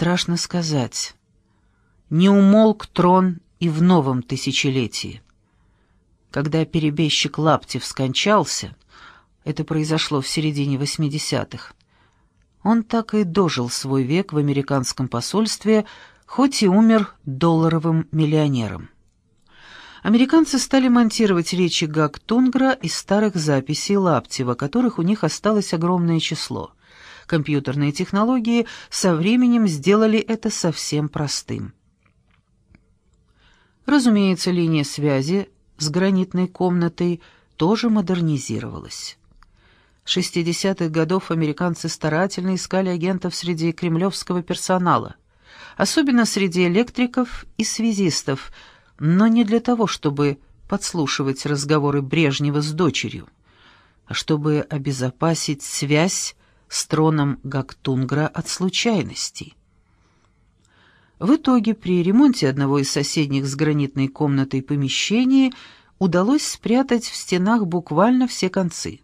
Страшно сказать. Не умолк трон и в новом тысячелетии. Когда перебежчик Лаптев скончался, это произошло в середине 80-х, он так и дожил свой век в американском посольстве, хоть и умер долларовым миллионером. Американцы стали монтировать речи Гактунгра из старых записей Лаптева, которых у них осталось огромное число. Компьютерные технологии со временем сделали это совсем простым. Разумеется, линия связи с гранитной комнатой тоже модернизировалась. 60-х годов американцы старательно искали агентов среди кремлевского персонала, особенно среди электриков и связистов, но не для того, чтобы подслушивать разговоры Брежнева с дочерью, а чтобы обезопасить связь с троном Гактунгра от случайностей. В итоге при ремонте одного из соседних с гранитной комнатой помещений удалось спрятать в стенах буквально все концы.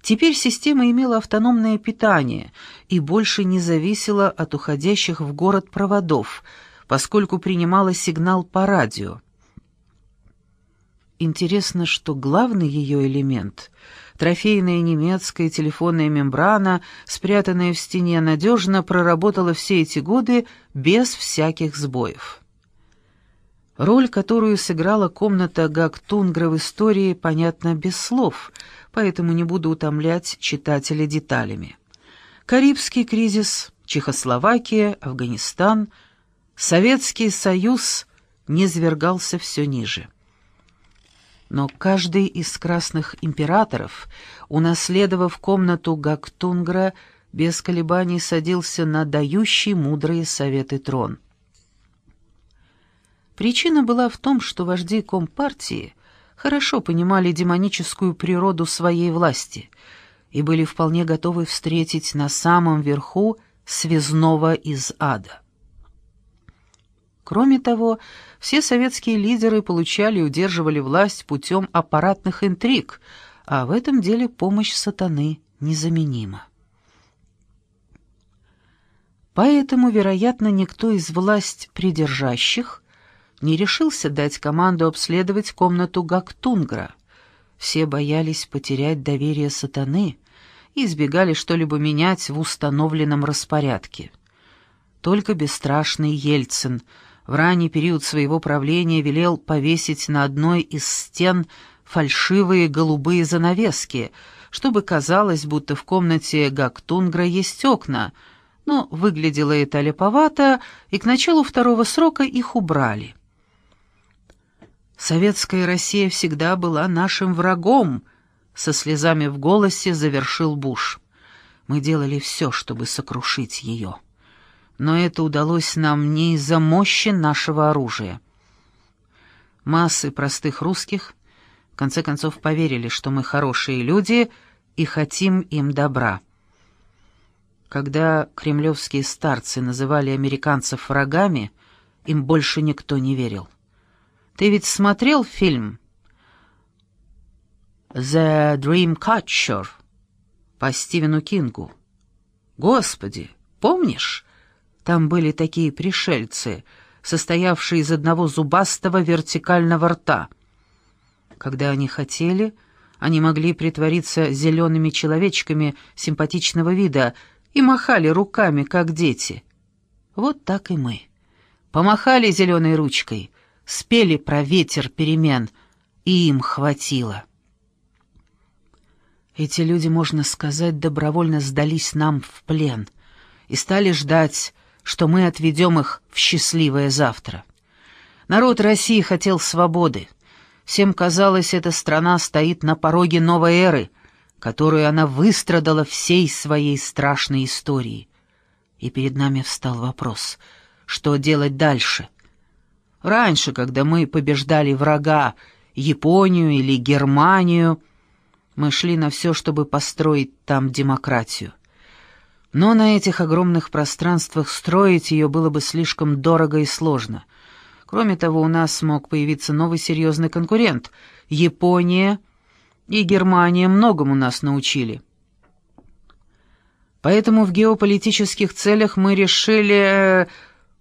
Теперь система имела автономное питание и больше не зависела от уходящих в город проводов, поскольку принимала сигнал по радио. Интересно, что главный ее элемент — Трофейная немецкая телефонная мембрана, спрятанная в стене, надежно проработала все эти годы без всяких сбоев. Роль, которую сыграла комната Гактунгра в истории, понятна без слов, поэтому не буду утомлять читателя деталями. Карибский кризис, Чехословакия, Афганистан, Советский Союз низвергался все ниже. Но каждый из красных императоров, унаследовав комнату Гактунгра, без колебаний садился на дающий мудрые советы трон. Причина была в том, что вожди Компартии хорошо понимали демоническую природу своей власти и были вполне готовы встретить на самом верху связного из ада. Кроме того, все советские лидеры получали и удерживали власть путем аппаратных интриг, а в этом деле помощь сатаны незаменима. Поэтому, вероятно, никто из власть придержащих не решился дать команду обследовать комнату Гактунгра. Все боялись потерять доверие сатаны и избегали что-либо менять в установленном распорядке. Только бесстрашный Ельцин — в ранний период своего правления велел повесить на одной из стен фальшивые голубые занавески, чтобы казалось, будто в комнате Гактунгра есть окна, но выглядело это леповато, и к началу второго срока их убрали. «Советская Россия всегда была нашим врагом», — со слезами в голосе завершил Буш. «Мы делали все, чтобы сокрушить ее» но это удалось нам не из-за мощи нашего оружия. Массы простых русских в конце концов поверили, что мы хорошие люди и хотим им добра. Когда кремлевские старцы называли американцев врагами, им больше никто не верил. Ты ведь смотрел фильм «The Dreamcatcher» по Стивену Кингу? Господи, помнишь? Там были такие пришельцы, состоявшие из одного зубастого вертикального рта. Когда они хотели, они могли притвориться зелеными человечками симпатичного вида и махали руками, как дети. Вот так и мы. Помахали зеленой ручкой, спели про ветер перемен, и им хватило. Эти люди, можно сказать, добровольно сдались нам в плен и стали ждать, что мы отведем их в счастливое завтра. Народ России хотел свободы. Всем казалось, эта страна стоит на пороге новой эры, которую она выстрадала всей своей страшной историей. И перед нами встал вопрос, что делать дальше? Раньше, когда мы побеждали врага, Японию или Германию, мы шли на все, чтобы построить там демократию. Но на этих огромных пространствах строить ее было бы слишком дорого и сложно. Кроме того, у нас мог появиться новый серьезный конкурент. Япония и Германия многому нас научили. Поэтому в геополитических целях мы решили э,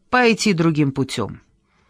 пойти другим путем.